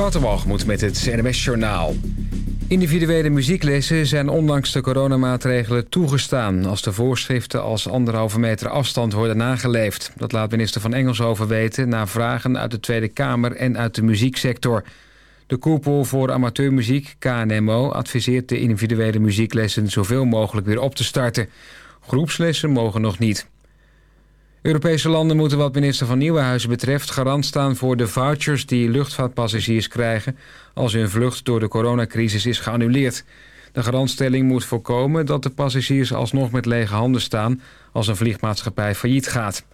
Waterwalgemoed met het NMS Journaal. Individuele muzieklessen zijn ondanks de coronamaatregelen toegestaan... als de voorschriften als anderhalve meter afstand worden nageleefd. Dat laat minister Van Engelshoven weten... na vragen uit de Tweede Kamer en uit de muzieksector. De koepel voor amateurmuziek, KNMO... adviseert de individuele muzieklessen zoveel mogelijk weer op te starten. Groepslessen mogen nog niet. Europese landen moeten wat minister van Nieuwenhuizen betreft... garant staan voor de vouchers die luchtvaartpassagiers krijgen... als hun vlucht door de coronacrisis is geannuleerd. De garantstelling moet voorkomen dat de passagiers alsnog met lege handen staan... als een vliegmaatschappij failliet gaat.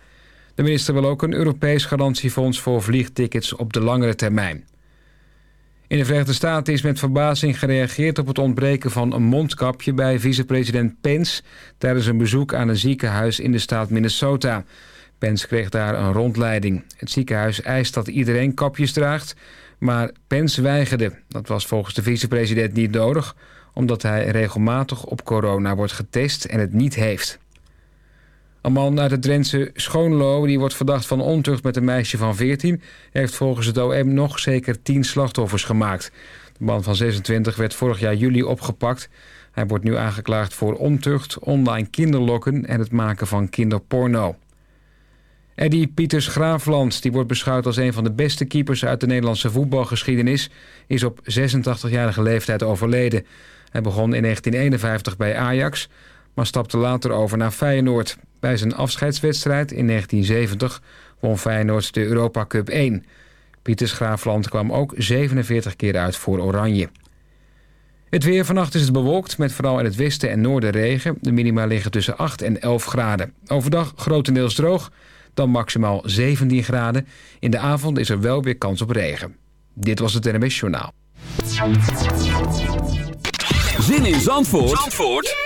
De minister wil ook een Europees garantiefonds voor vliegtickets op de langere termijn. In de Verenigde Staten is met verbazing gereageerd op het ontbreken van een mondkapje bij vicepresident Pence tijdens een bezoek aan een ziekenhuis in de staat Minnesota. Pence kreeg daar een rondleiding. Het ziekenhuis eist dat iedereen kapjes draagt, maar Pence weigerde. Dat was volgens de vicepresident niet nodig, omdat hij regelmatig op corona wordt getest en het niet heeft. Een man uit het Drentse Schoonlo, die wordt verdacht van ontucht met een meisje van 14... heeft volgens het OM nog zeker 10 slachtoffers gemaakt. De man van 26 werd vorig jaar juli opgepakt. Hij wordt nu aangeklaagd voor ontucht, online kinderlokken... en het maken van kinderporno. Eddie Pieters Graafland, die wordt beschouwd als een van de beste keepers... uit de Nederlandse voetbalgeschiedenis... is op 86-jarige leeftijd overleden. Hij begon in 1951 bij Ajax maar stapte later over naar Feyenoord. Bij zijn afscheidswedstrijd in 1970 won Feyenoord de Europa Cup 1. Pieters Graafland kwam ook 47 keer uit voor Oranje. Het weer vannacht is het bewolkt met vooral in het westen en noorden regen. De minima liggen tussen 8 en 11 graden. Overdag grotendeels droog, dan maximaal 17 graden. In de avond is er wel weer kans op regen. Dit was het NMS Journaal. Zin in Zandvoort, Zandvoort?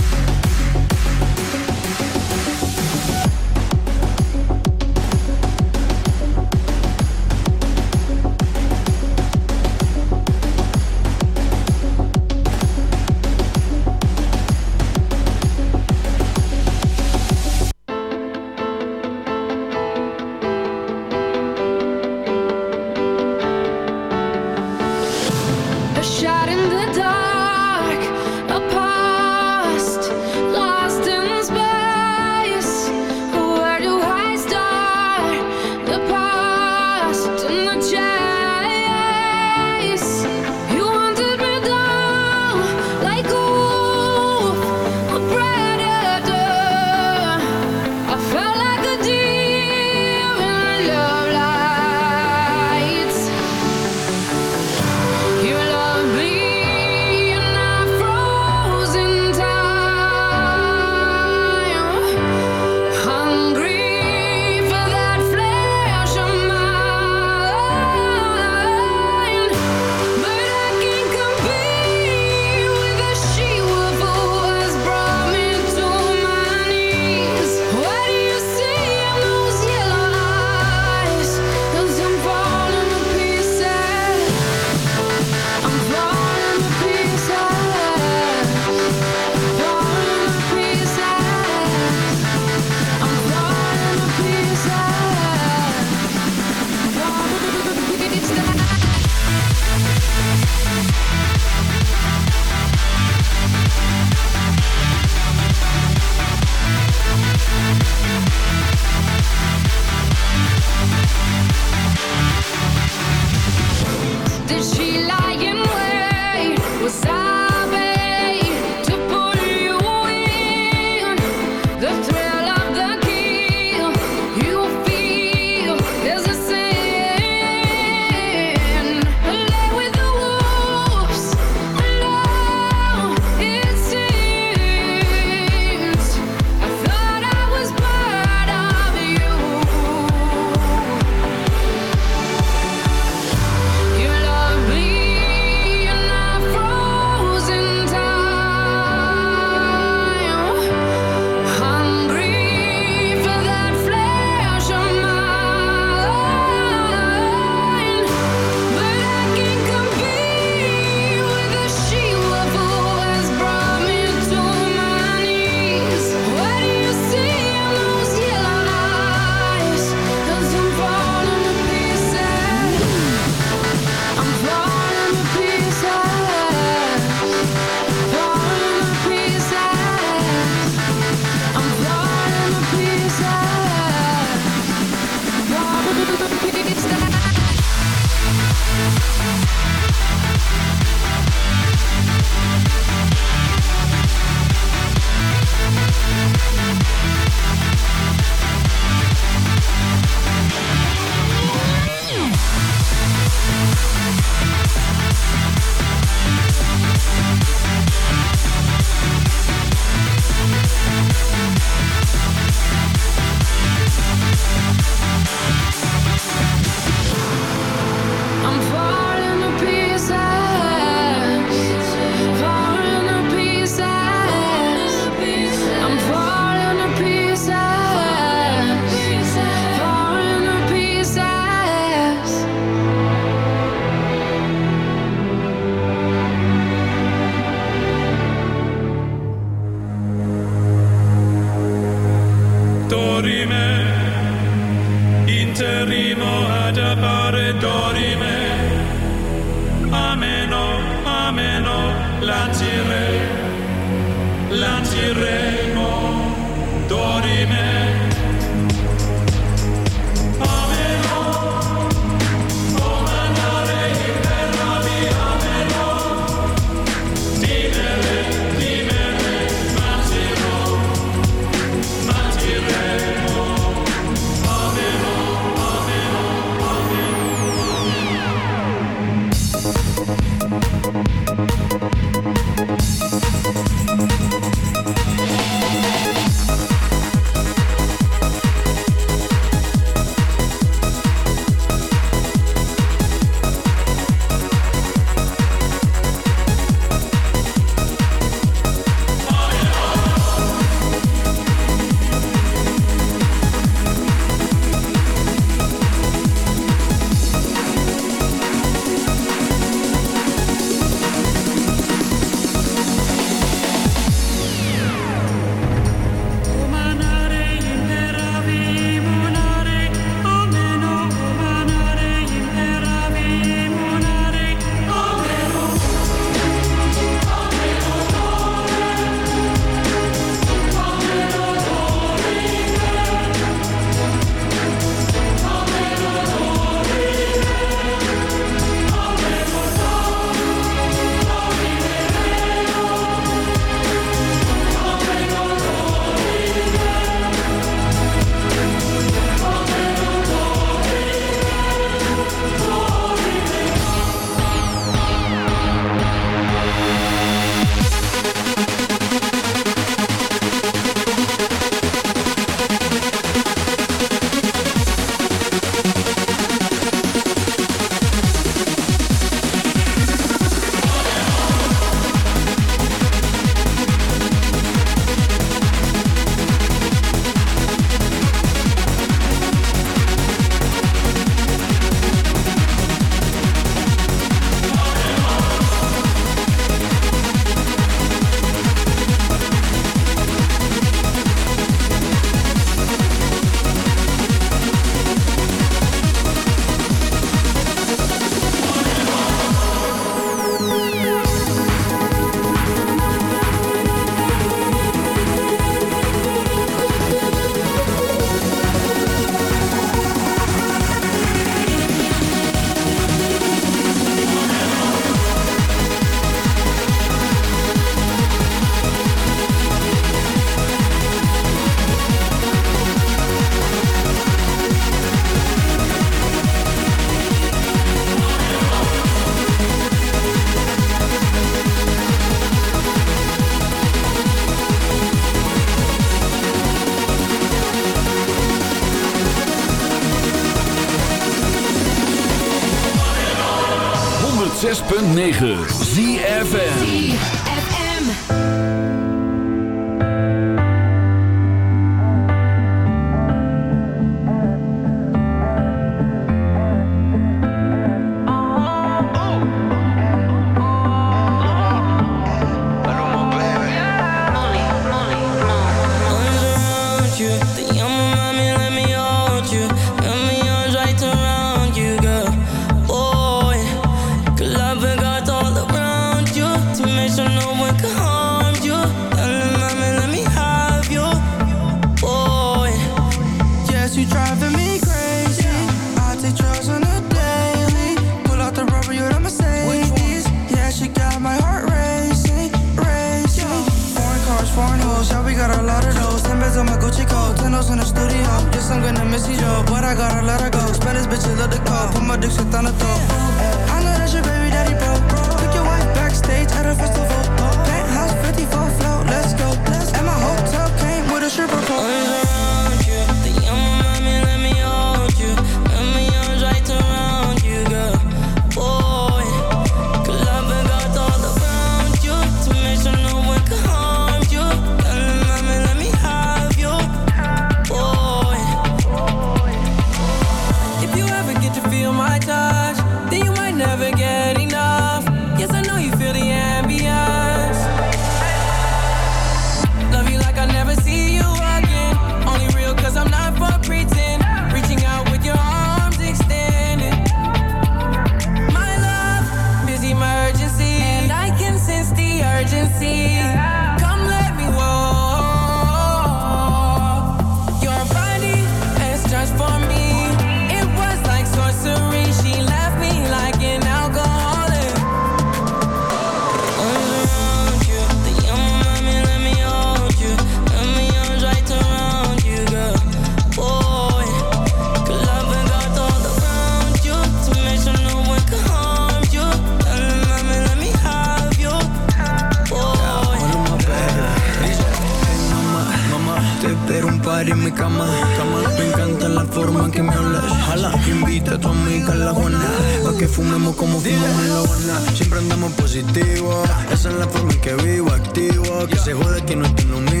cama, cama. Me encanta la forma en que me hablas. Jala, invita a tu amiga a la Juana. Pa' que fumemos como fumamos en la Habana. Siempre andamos positivo. Esa es la forma en que vivo, activo. Que se jode que no estoy lo mío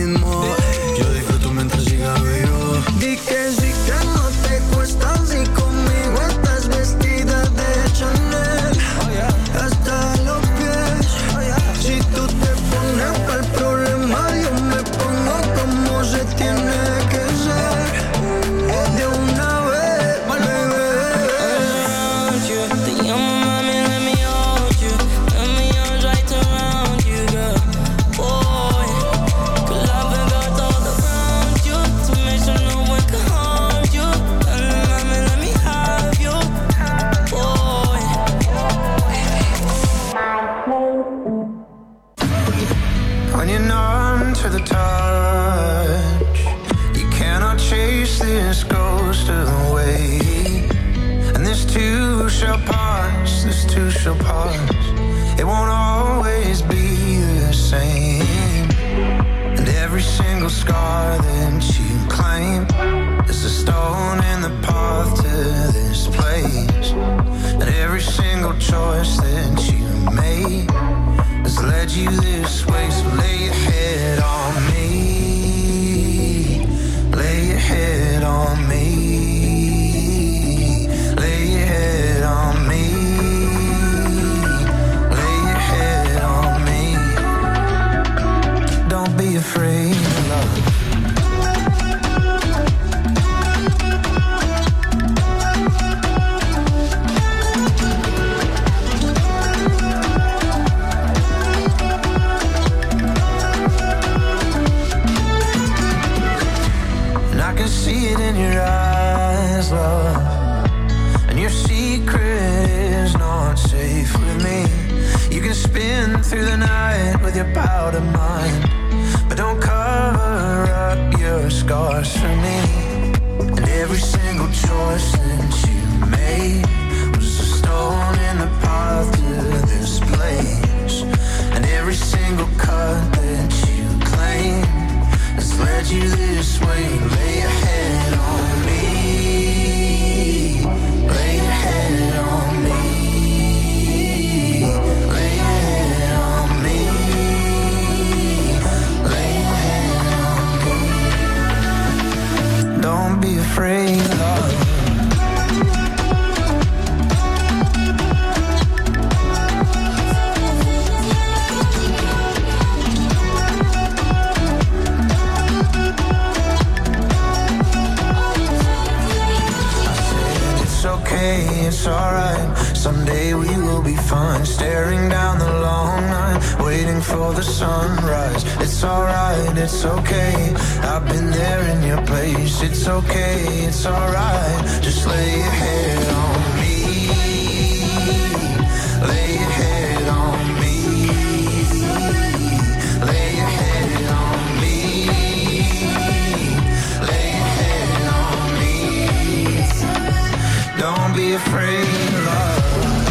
afraid of love. real love.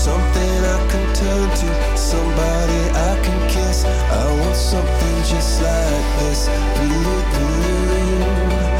something I can turn to, somebody I can kiss. I want something just like this. Blue, blue.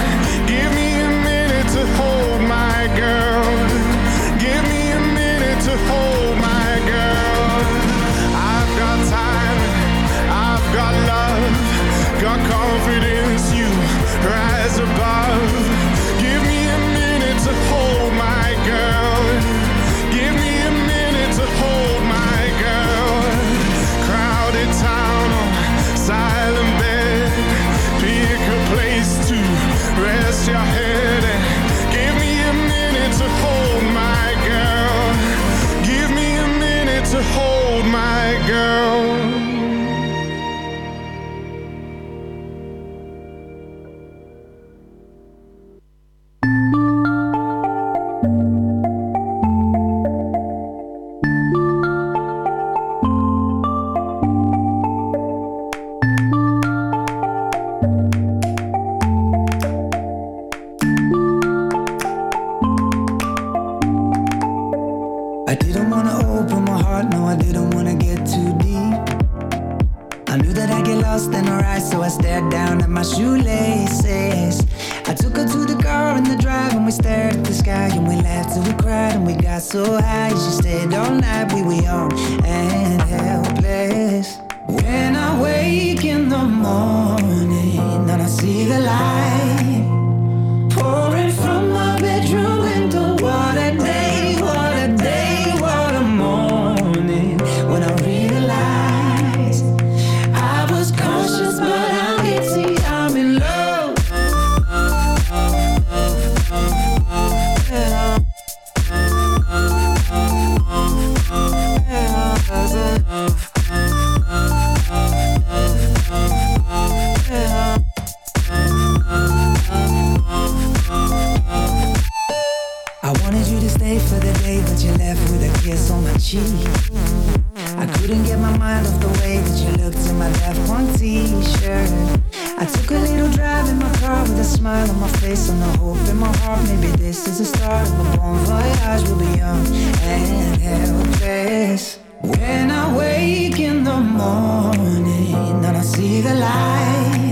smile on my face and the hope in my heart. Maybe this is the start of a bon voyage. We'll be young and helpless. When I wake in the morning and I see the light.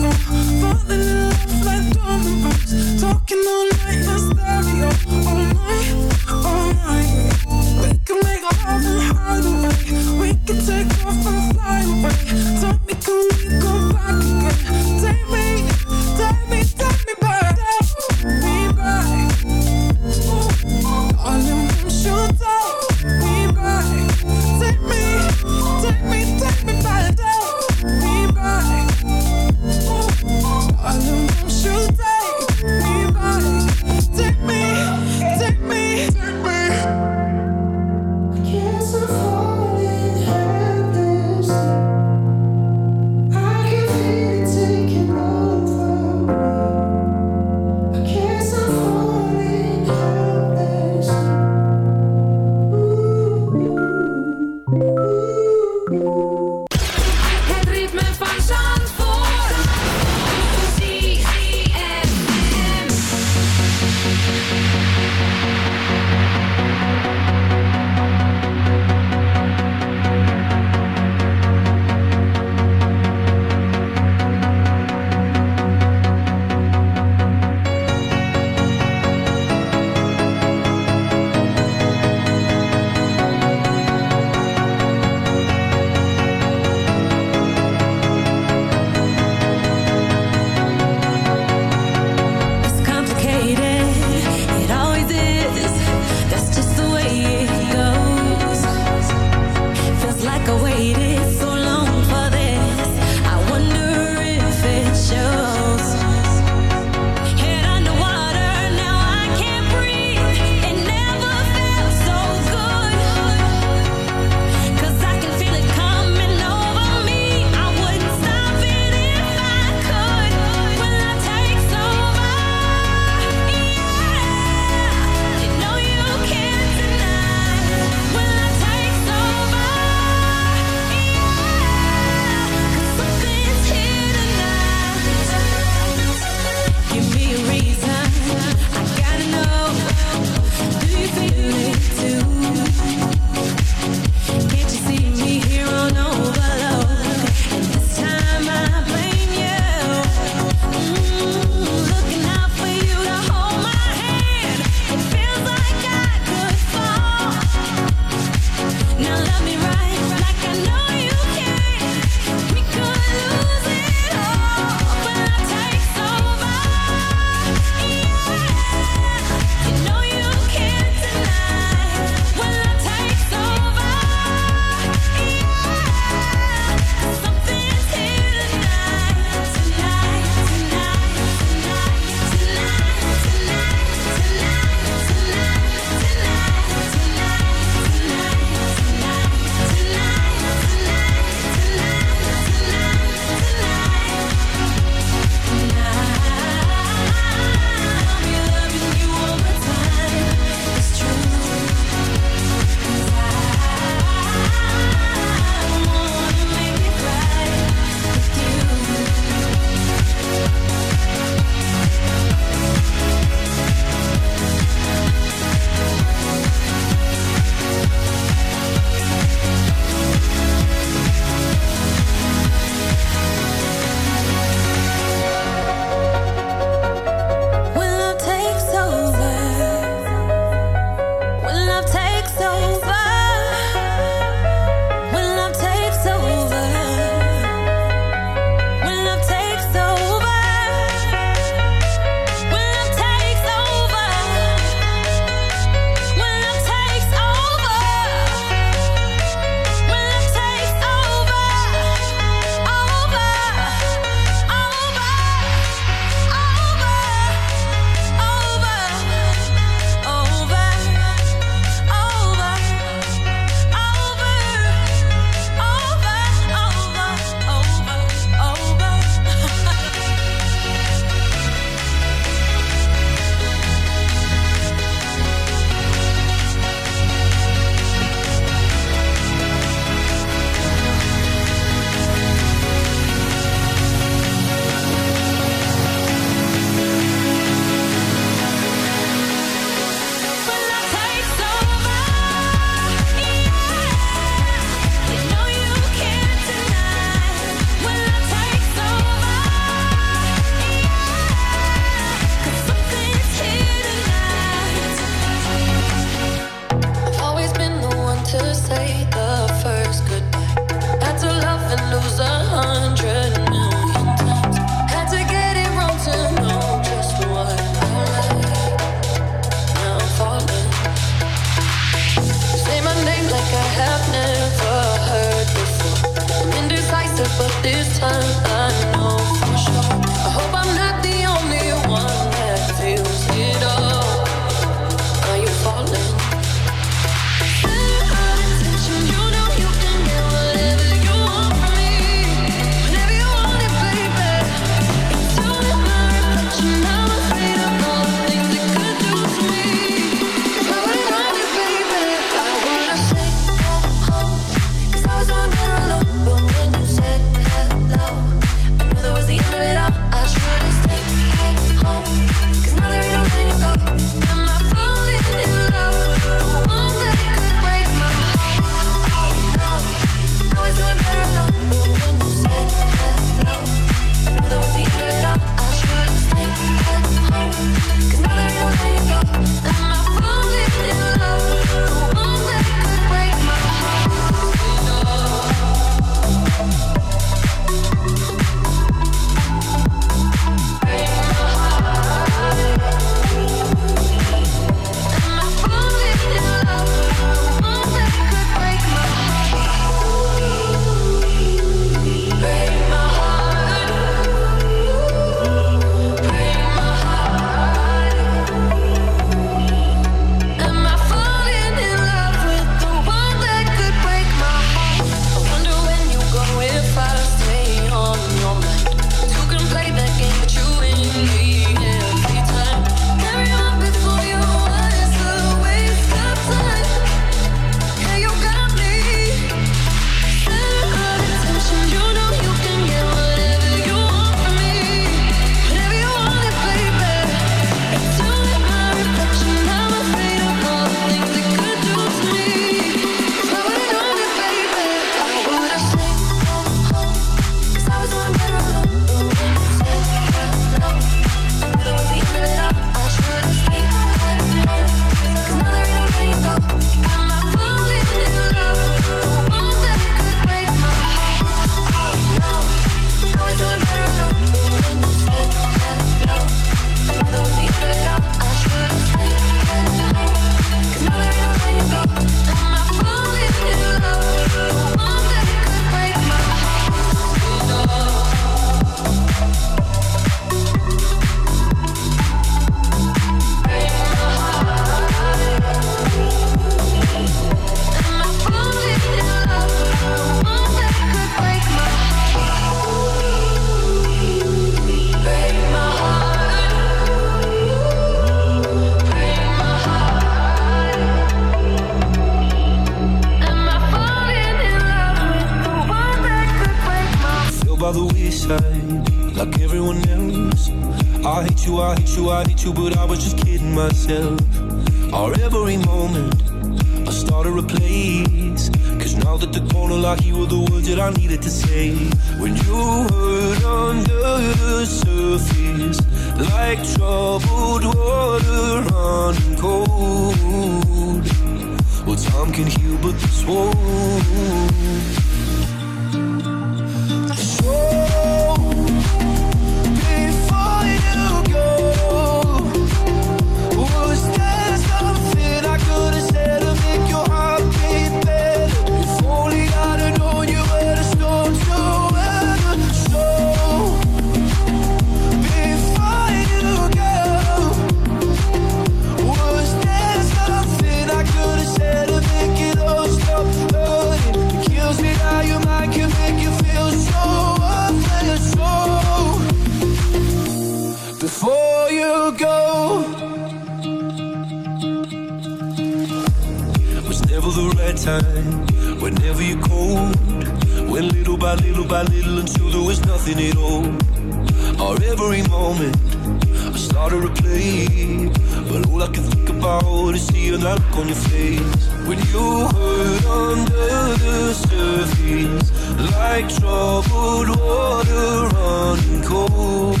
I can think about is seeing that look on your face. When you hurt under the surface Like troubled water running cold.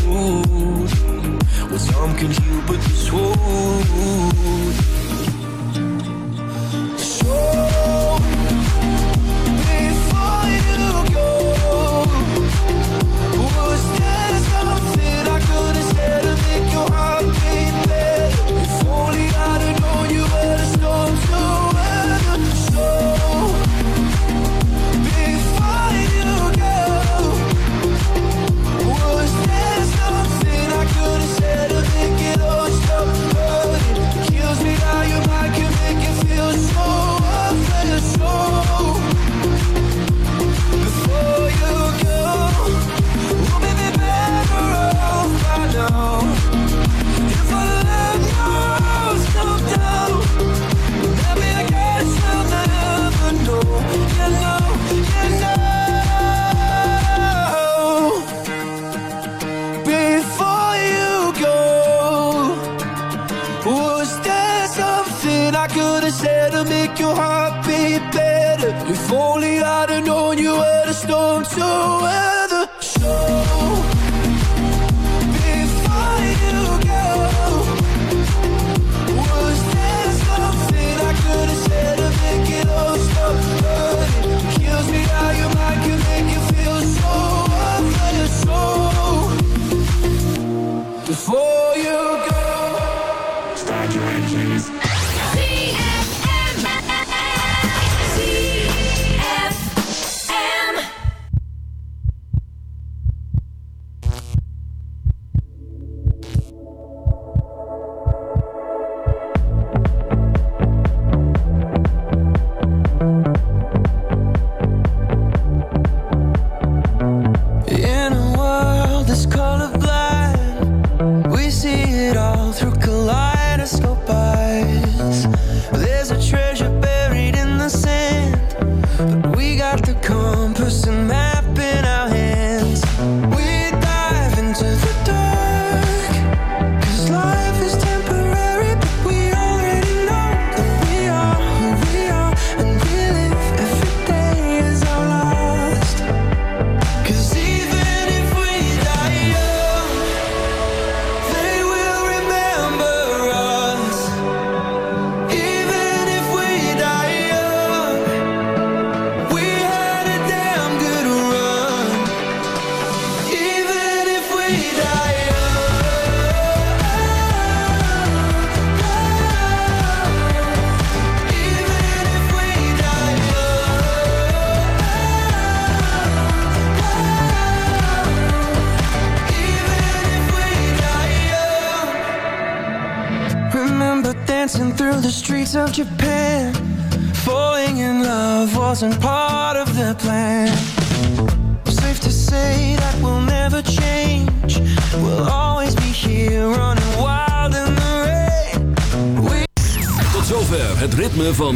Well, some can heal, but this wound